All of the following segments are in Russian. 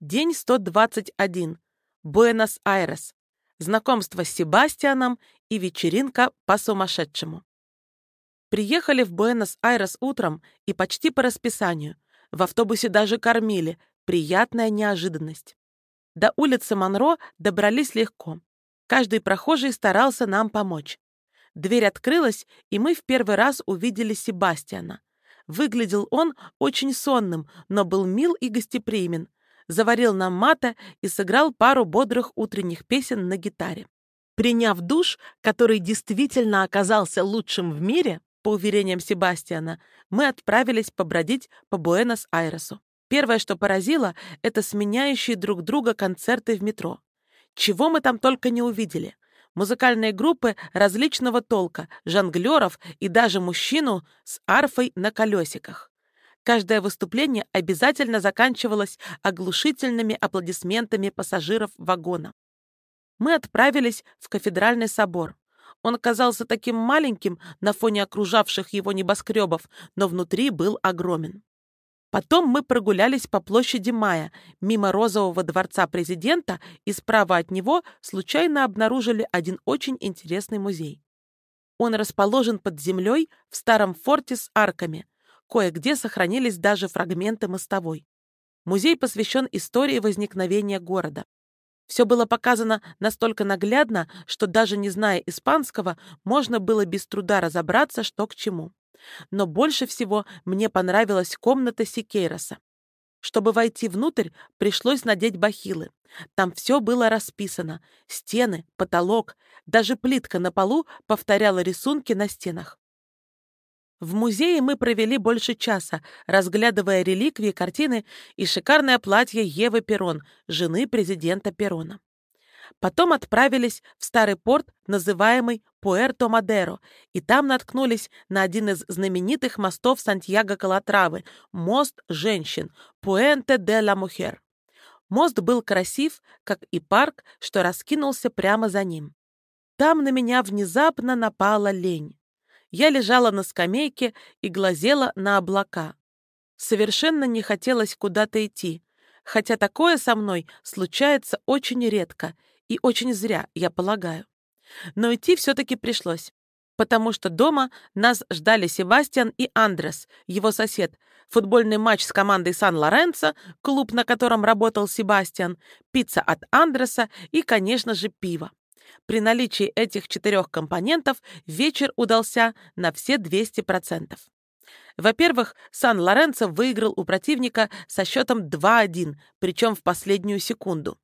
День 121. Буэнос-Айрес. Знакомство с Себастьяном и вечеринка по-сумасшедшему. Приехали в Буэнос-Айрес утром и почти по расписанию. В автобусе даже кормили. Приятная неожиданность. До улицы Монро добрались легко. Каждый прохожий старался нам помочь. Дверь открылась, и мы в первый раз увидели Себастьяна. Выглядел он очень сонным, но был мил и гостеприимен заварил нам мата и сыграл пару бодрых утренних песен на гитаре. Приняв душ, который действительно оказался лучшим в мире, по уверениям Себастьяна, мы отправились побродить по Буэнос-Айресу. Первое, что поразило, это сменяющие друг друга концерты в метро. Чего мы там только не увидели. Музыкальные группы различного толка, жонглеров и даже мужчину с арфой на колесиках. Каждое выступление обязательно заканчивалось оглушительными аплодисментами пассажиров вагона. Мы отправились в кафедральный собор. Он казался таким маленьким на фоне окружавших его небоскребов, но внутри был огромен. Потом мы прогулялись по площади Мая, мимо Розового дворца президента, и справа от него случайно обнаружили один очень интересный музей. Он расположен под землей в старом форте с арками – Кое-где сохранились даже фрагменты мостовой. Музей посвящен истории возникновения города. Все было показано настолько наглядно, что даже не зная испанского, можно было без труда разобраться, что к чему. Но больше всего мне понравилась комната Сикейроса. Чтобы войти внутрь, пришлось надеть бахилы. Там все было расписано. Стены, потолок, даже плитка на полу повторяла рисунки на стенах. В музее мы провели больше часа, разглядывая реликвии, картины и шикарное платье Евы Перрон, жены президента Перрона. Потом отправились в старый порт, называемый Пуэрто-Мадеро, и там наткнулись на один из знаменитых мостов Сантьяго-Калатравы – мост женщин Пуэнте де ла Мухер. Мост был красив, как и парк, что раскинулся прямо за ним. Там на меня внезапно напала лень я лежала на скамейке и глазела на облака. Совершенно не хотелось куда-то идти, хотя такое со мной случается очень редко и очень зря, я полагаю. Но идти все-таки пришлось, потому что дома нас ждали Себастьян и Андрес, его сосед, футбольный матч с командой Сан-Лоренцо, клуб, на котором работал Себастьян, пицца от Андреса и, конечно же, пиво. При наличии этих четырех компонентов вечер удался на все 200%. Во-первых, Сан-Лоренцо выиграл у противника со счетом 2-1, причем в последнюю секунду.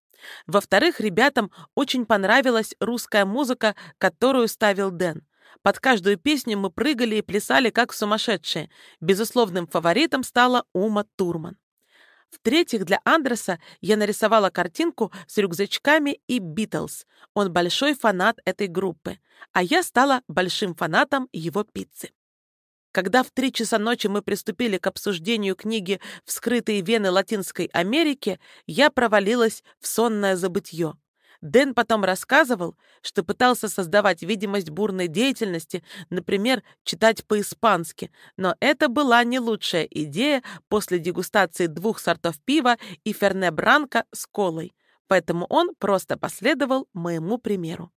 Во-вторых, ребятам очень понравилась русская музыка, которую ставил Дэн. Под каждую песню мы прыгали и плясали, как сумасшедшие. Безусловным фаворитом стала Ума Турман. В-третьих, для Андреса я нарисовала картинку с рюкзачками и Битлз. Он большой фанат этой группы, а я стала большим фанатом его пиццы. Когда в три часа ночи мы приступили к обсуждению книги «Вскрытые вены Латинской Америки», я провалилась в сонное забытье. Дэн потом рассказывал, что пытался создавать видимость бурной деятельности, например, читать по-испански, но это была не лучшая идея после дегустации двух сортов пива и ферне бранка с колой, поэтому он просто последовал моему примеру.